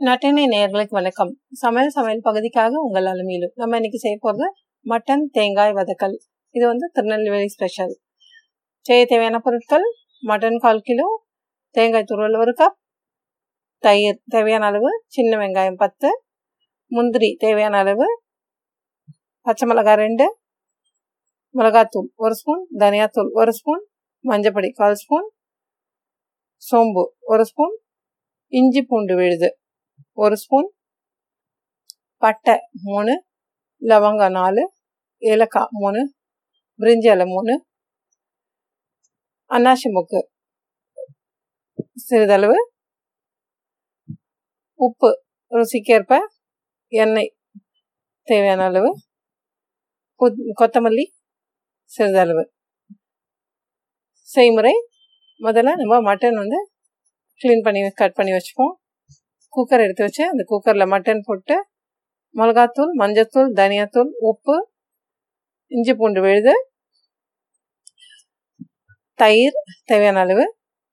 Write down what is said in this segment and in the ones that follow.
நட்டினை நேர்களுக்கு வணக்கம். சமையல் சமையல் பகுதிக்காக உங்கள் அலுமையிலும் நம்ம இன்னைக்கு செய்ய போகிறது மட்டன் தேங்காய் வதக்கல். இது வந்து திருநெல்வேலி ஸ்பெஷல் செய்ய தேவையான பொருட்கள் மட்டன் கால் கிலோ தேங்காய் துருவல் ஒரு கப் தயிர் தேவையான அளவு சின்ன வெங்காயம் பத்து முந்திரி தேவையான அளவு பச்சை மிளகாய் ரெண்டு மிளகாத்தூள் ஒரு ஸ்பூன் தனியாத்தூள் ஒரு ஸ்பூன் மஞ்சப்பொடி கால் ஸ்பூன் சோம்பு ஒரு ஸ்பூன் இஞ்சி பூண்டு விழுது. ஒரு ஸ்பூன் பட்டை மூணு லவங்கம் நாலு ஏலக்காய் மூணு பிரிஞ்சலை மூணு அன்னாசி மொக்கு சிறிதளவு உப்பு ருசிக்கேற்ப எண்ணெய் தேவையான அளவு கொத்தமல்லி சிறிதளவு. செய்முறை முதல்ல நம்ம மட்டன் வந்து க்ளீன் பண்ணி கட் பண்ணி வச்சுப்போம். குக்கர் எடுத்து வச்சு அந்த குக்கரில் மட்டன் போட்டு மிளகாத்தூள் மஞ்சத்தூள் தனியாத்தூள் உப்பு இஞ்சி பூண்டு விழுது தயிர் தேவையான அளவு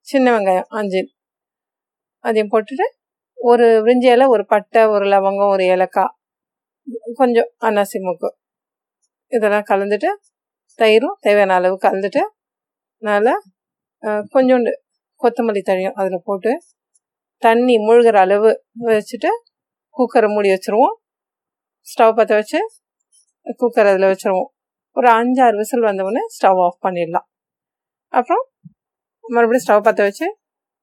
சின்ன வெங்காயம் அஞ்சு. அதையும் போட்டுட்டு ஒரு விரிஞ்சி இலை ஒரு பட்டை ஒரு லவங்கம் ஒரு ஏலக்காய் கொஞ்சம் அன்னாசி மூக்கு. இதெல்லாம் கலந்துட்டு தயிரும் தேவையான அளவு கலந்துட்டு நல்லா கொஞ்சோண்டு கொத்தமல்லி தழியும் அதில் போட்டு தண்ணி மூழ்கிற அளவு வச்சுட்டு குக்கரை மூடி வச்சுருவோம். ஸ்டவ் பற்ற வச்சு குக்கர் அதில் வச்சுருவோம். ஒரு அஞ்சாறு விசில் வந்தவுடனே ஸ்டவ் ஆஃப் பண்ணிடலாம். அப்புறம் மறுபடியும் ஸ்டவ் பற்ற வச்சு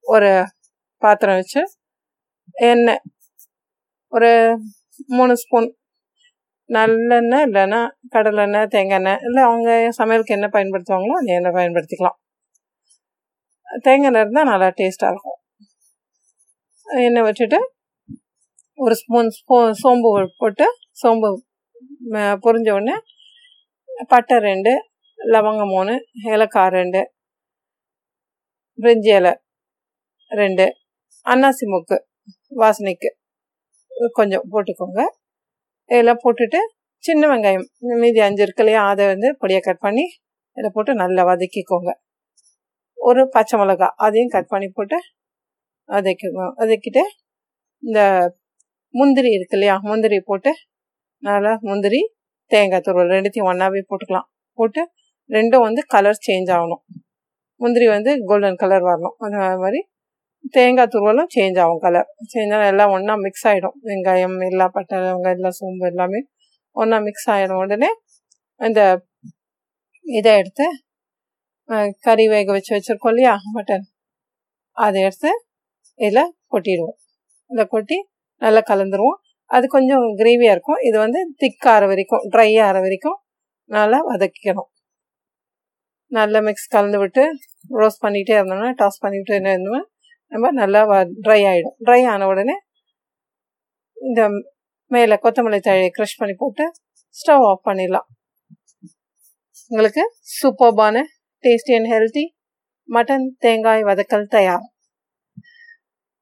ஒரு பாத்திரம் வச்சு எண்ணெய் ஒரு மூணு ஸ்பூன் நல்லெண்ணெய் இல்லைன்னா கடலெண்ணெய் தேங்காய் எண்ணெய் இல்லை அவங்க சமையலுக்கு என்ன பயன்படுத்துவாங்களோ அந்த எண்ணெய் பயன்படுத்திக்கலாம். தேங்காய் எண்ணெய் இருந்தால் நல்லா டேஸ்ட்டாக இருக்கும். எண்ணெய் வச்சுட்டு ஒரு ஸ்பூன் ஸ்பூ சோம்பு போட்டு சோம்பு பொரிஞ்ச உடனே பட்டை ரெண்டு லவங்கம் மூணு ஏலக்காய் ரெண்டு பிரிஞ்சி இலை ரெண்டு அன்னாசி மூக்கு வாசனைக்கு கொஞ்சம் போட்டுக்கோங்க. இதெல்லாம் போட்டுட்டு சின்ன வெங்காயம் மீதி அஞ்சு இருக்கு இல்லையா அதை வந்து பொடியாக கட் பண்ணி இதில் போட்டு நல்லா வதக்கிக்கோங்க. ஒரு பச்சை மிளகா அதையும் கட் பண்ணி போட்டு வதக்கிக்கோங்க வதக்கிட்டு இந்த முந்திரி இருக்கு இல்லையா? முந்திரி போட்டு நல்லா முந்திரி தேங்காய் துருவல் ரெண்டுத்தையும் ஒன்றாவே போட்டுக்கலாம். போட்டு ரெண்டும் வந்து கலர் சேஞ்ச் ஆகணும். முந்திரி வந்து கோல்டன் கலர் வரணும். அந்த மாதிரி தேங்காய் துருவலும் சேஞ்ச் ஆகும் கலர் சேஞ்ச் ஆனால் எல்லாம் ஒன்றா மிக்ஸ் ஆகிடும் வெங்காயம் எல்லா பட்டை வெங்காயம் எல்லாம் சோம்பு எல்லாமே ஒன்றா மிக்ஸ் ஆகிடும் உடனே அந்த இதை எடுத்து கறி வேக வச்சு வச்சுருக்கோம் இல்லையா? மட்டன் அதை எடுத்து இதில் கொட்டிடுவோம். இதை கொட்டி நல்லா கலந்துருவோம். அது கொஞ்சம் கிரேவியாக இருக்கும். இது வந்து திக் ஆற வரைக்கும் ட்ரை ஆகிற வரைக்கும் நல்லா வதக்கிக்கணும். நல்லா மிக்ஸ் கலந்து விட்டு ரோஸ்ட் பண்ணிகிட்டே இருந்தோம்னா டாஸ் பண்ணிகிட்டே இருந்தோம்னா நம்ம நல்லா வ ட்ரை ஆகிடும் ட்ரை ஆன உடனே இந்த மேலே கொத்தமல்லி தழையை க்ரஷ் பண்ணி போட்டு ஸ்டவ் ஆஃப் பண்ணிடலாம். உங்களுக்கு சூப்பர்பான டேஸ்டி அண்ட் ஹெல்த்தி மட்டன் தேங்காய் வதக்கல் தயார்.